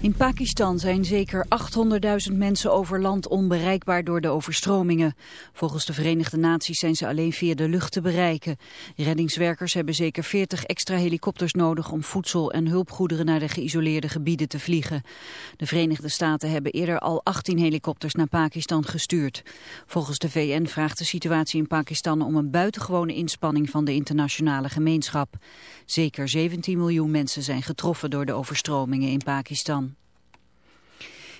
In Pakistan zijn zeker 800.000 mensen over land onbereikbaar door de overstromingen. Volgens de Verenigde Naties zijn ze alleen via de lucht te bereiken. Reddingswerkers hebben zeker 40 extra helikopters nodig om voedsel en hulpgoederen naar de geïsoleerde gebieden te vliegen. De Verenigde Staten hebben eerder al 18 helikopters naar Pakistan gestuurd. Volgens de VN vraagt de situatie in Pakistan om een buitengewone inspanning van de internationale gemeenschap. Zeker 17 miljoen mensen zijn getroffen door de overstromingen in Pakistan.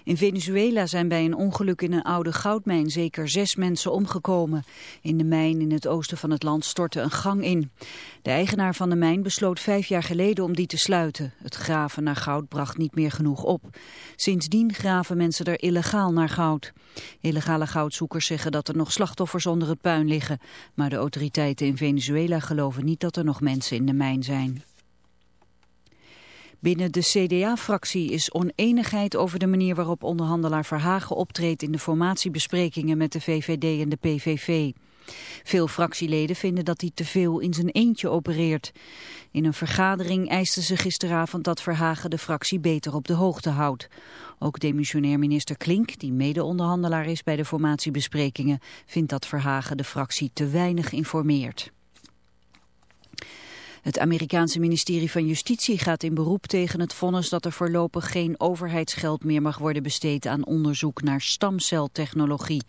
In Venezuela zijn bij een ongeluk in een oude goudmijn zeker zes mensen omgekomen. In de mijn in het oosten van het land stortte een gang in. De eigenaar van de mijn besloot vijf jaar geleden om die te sluiten. Het graven naar goud bracht niet meer genoeg op. Sindsdien graven mensen er illegaal naar goud. Illegale goudzoekers zeggen dat er nog slachtoffers onder het puin liggen. Maar de autoriteiten in Venezuela geloven niet dat er nog mensen in de mijn zijn. Binnen de CDA-fractie is oneenigheid over de manier waarop onderhandelaar Verhagen optreedt in de formatiebesprekingen met de VVD en de PVV. Veel fractieleden vinden dat hij te veel in zijn eentje opereert. In een vergadering eisten ze gisteravond dat Verhagen de fractie beter op de hoogte houdt. Ook demissionair minister Klink, die mede-onderhandelaar is bij de formatiebesprekingen, vindt dat Verhagen de fractie te weinig informeert. Het Amerikaanse ministerie van Justitie gaat in beroep tegen het vonnis dat er voorlopig geen overheidsgeld meer mag worden besteed aan onderzoek naar stamceltechnologie.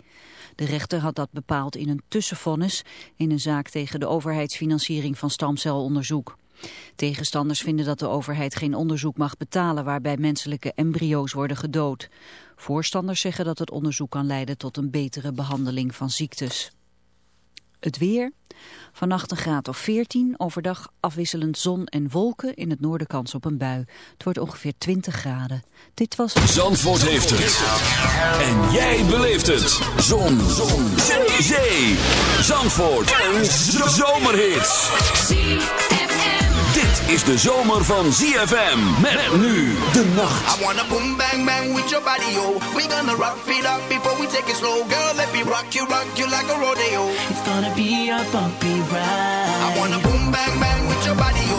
De rechter had dat bepaald in een tussenvonnis in een zaak tegen de overheidsfinanciering van stamcelonderzoek. Tegenstanders vinden dat de overheid geen onderzoek mag betalen waarbij menselijke embryo's worden gedood. Voorstanders zeggen dat het onderzoek kan leiden tot een betere behandeling van ziektes. Het weer. Vannacht een graad of 14. Overdag afwisselend zon en wolken. In het noorden kans op een bui. Het wordt ongeveer 20 graden. Dit was... Zandvoort heeft het. En jij beleeft het. Zon. zon. Zee. Zandvoort. Een zomerhit. Is de zomer van ZFM. Met nu de nacht. I wanna boom bang bang with your body, yo. We gonna rock it up before we take it slow. Girl, let me rock you, rock you like a rodeo. It's gonna be a bumpy ride. I wanna boom bang bang with your body, yo.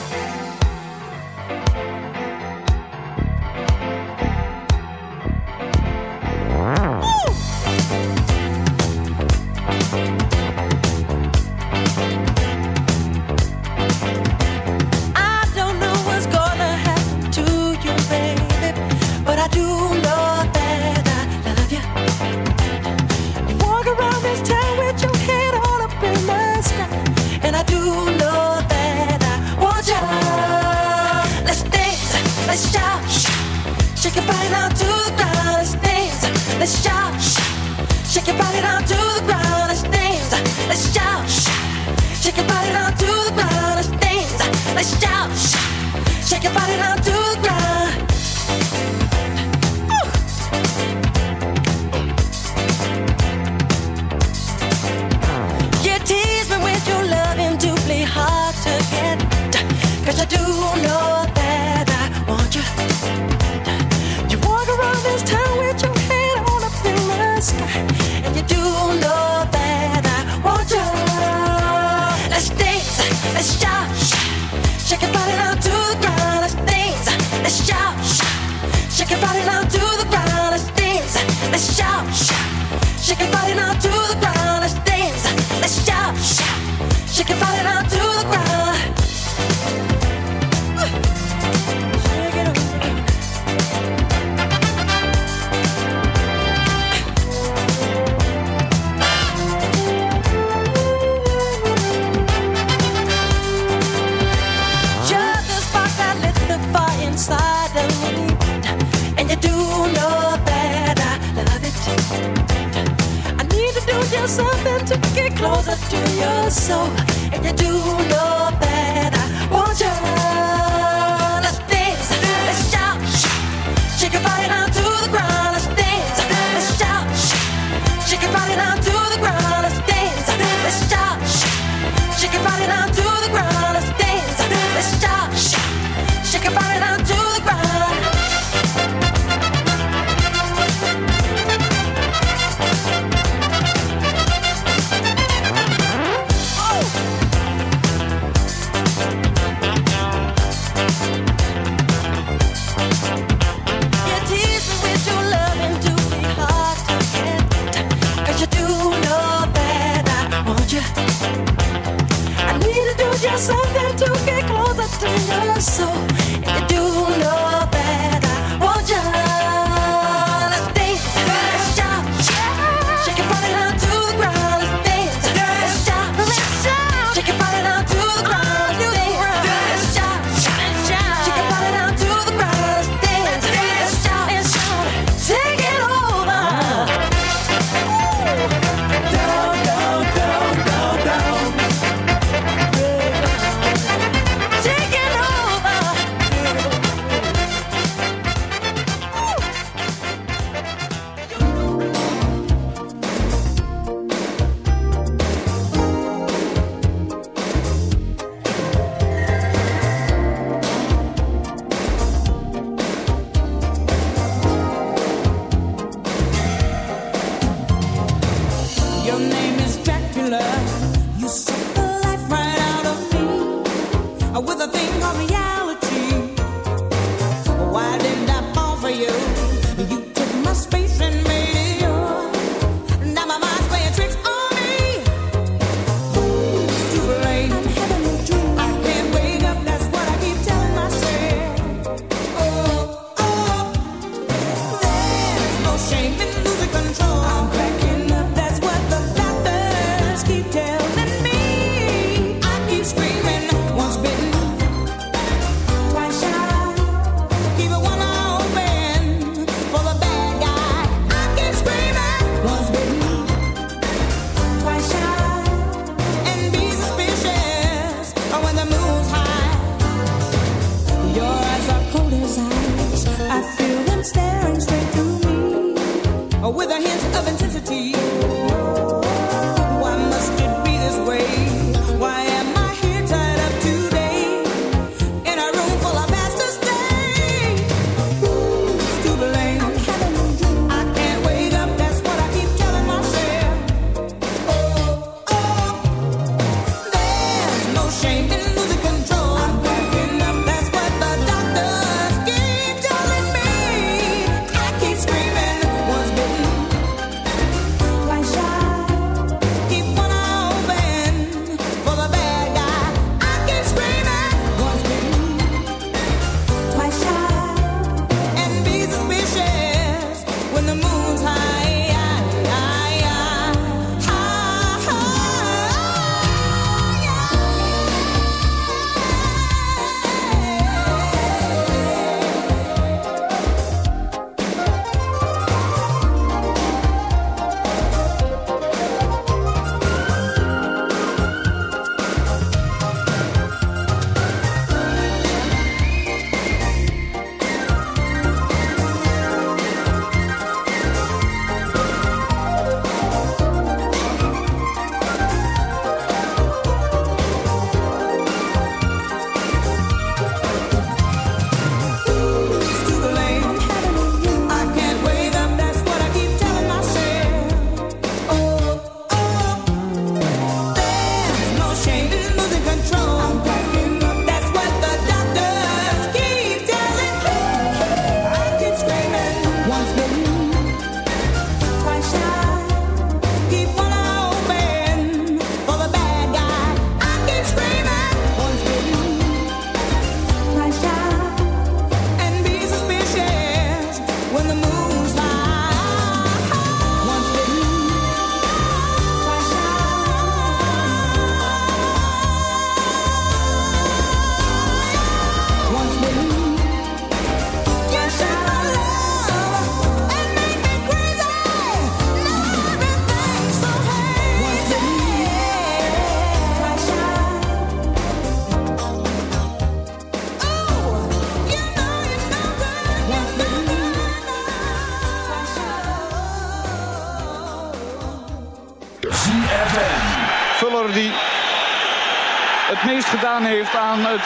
closer to your soul, and you do your best.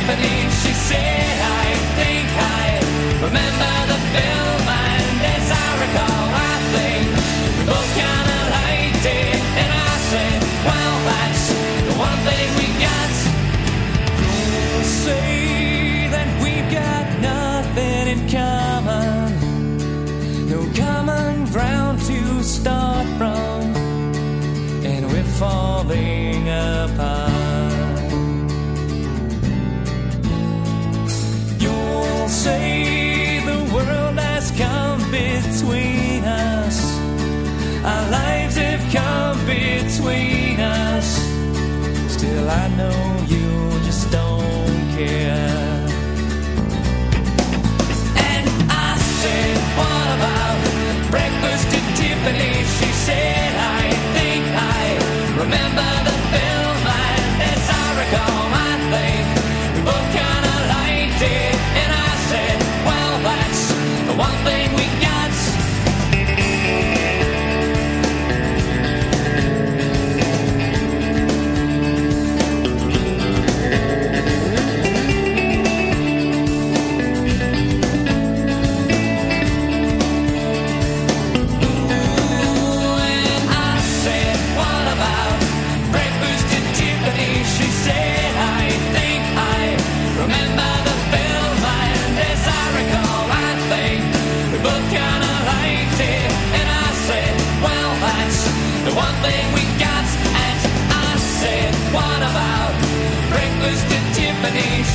symphony, she said, I think I remember the film, and as I recall, I think we both kinda liked it, and I said, well, that's the one thing we got. Don't say that we've got nothing in common, no common ground to start from, and we're falling. I know you just don't care. And I said, What about breakfast at She said, I think I remember.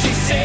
she said.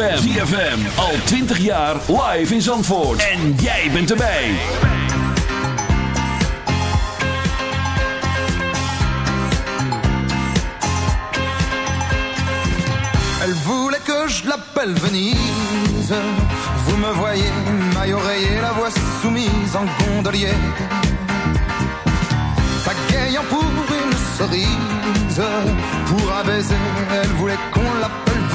ZFM. Al 20 jaar live in Zandvoort. En jij bent erbij. Elle voulait que je l'appelle Venise. Vous me voyez, maille oreiller, la voix soumise en gondolier. Pagayant pour une cerise, pour un baiser, elle voulait qu'on l'appelle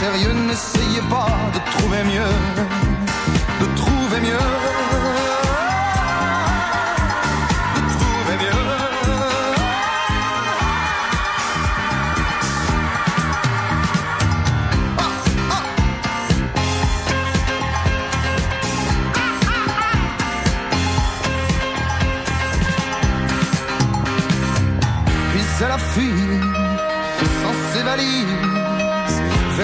Sérieux. N'essayez pas de trouver mieux, de trouver mieux. De trouver mieux.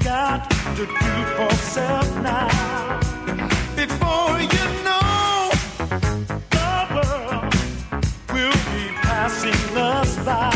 got to do for self now. Before you know, the world will be passing us by.